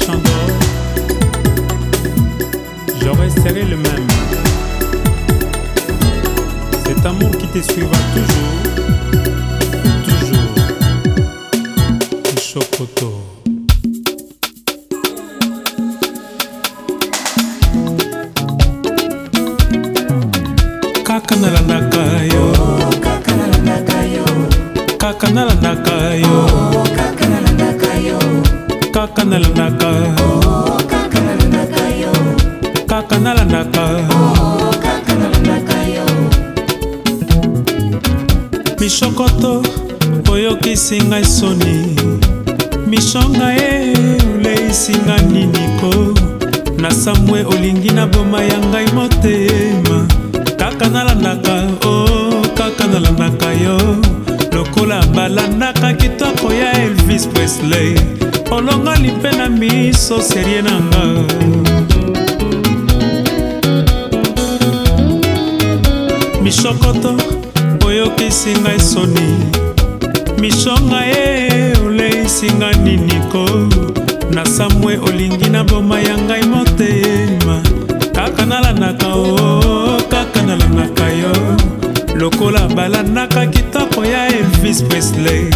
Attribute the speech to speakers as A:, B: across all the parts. A: Django, j'aurais serré le même. Cet amour qui te suivra toujours, toujours. Chocoto. Kaka nalandaka yo, kaka nalandaka yo, kaka nalandaka yo. nalandaka kaka nalandaka mishokoto oyokisi ngai soni mishonga ye oleisi nga niniko na samwe olingi na boma ya ngai motema kaka nalandaka o oh, kaka nalandaka yo lokola balandaka kitoko ya elvis presley olongoli mpe na miso serie na nga mishokoto oyokisi ngai soni mishonga ye oleisi nga niniko na samwe olingi na boma ya ngai motema kaka nalandaka o kaka nalandaka yo lokola balandaka kitoko ya elvis presley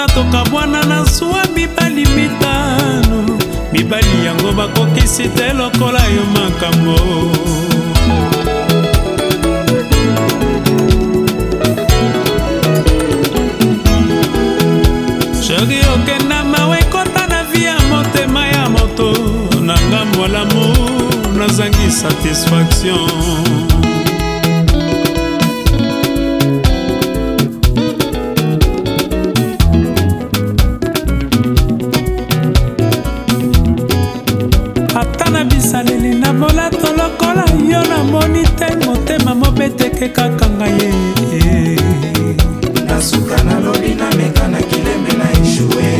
A: mota tokabwana na zwa mibali mitano mibali yango bakokisi te lokola yo makambo sheri okenda mawe ekota na vi ya motema ya moto na ngambo lamour nazangi satisfaction lokola yo namoni te motema mobeteke kaka ngai ye nasuka nalobi nameka na kilembe na eshue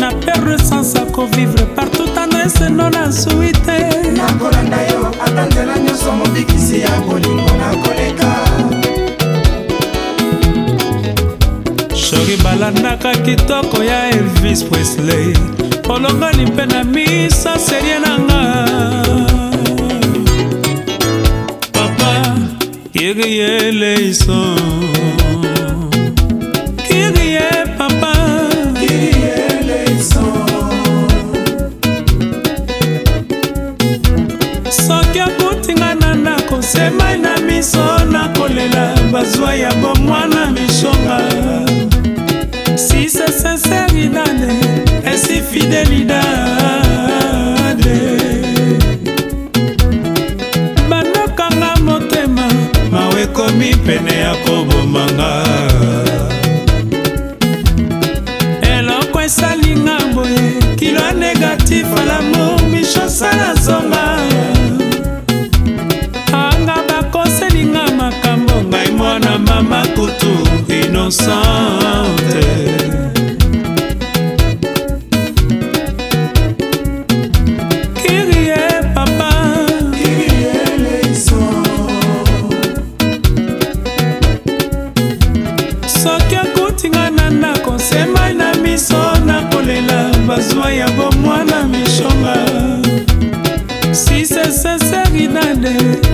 A: na perdre sans akovivre partout tano eseno nazwi te nakolanda yo ata nzela nyonso mobikisi ya bolingo nakoleka shori balandaka kitoko ya elvis presley olongali mpe na misa serie nanga papa kirie leiso kirie papa kirie leiso soki akutinga na ndako semai na miso nakolela bazwa ya bomwana mishonga c'est fidélité.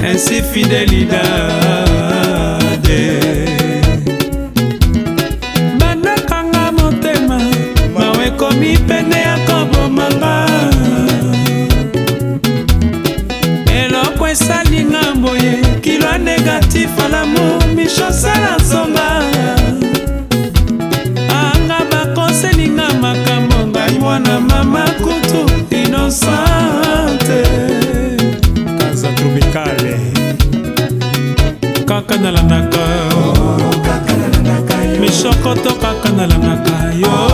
A: ainsi fidelidade bandakanga motema mawe ekomi pene ya kobomanga eloko esalinga boye kilo negatif alamo mishosala nsonga anga bakoselinga makambo ngai mwana mama kutu inosante nalandaka mishoko to kaka nalandaka yo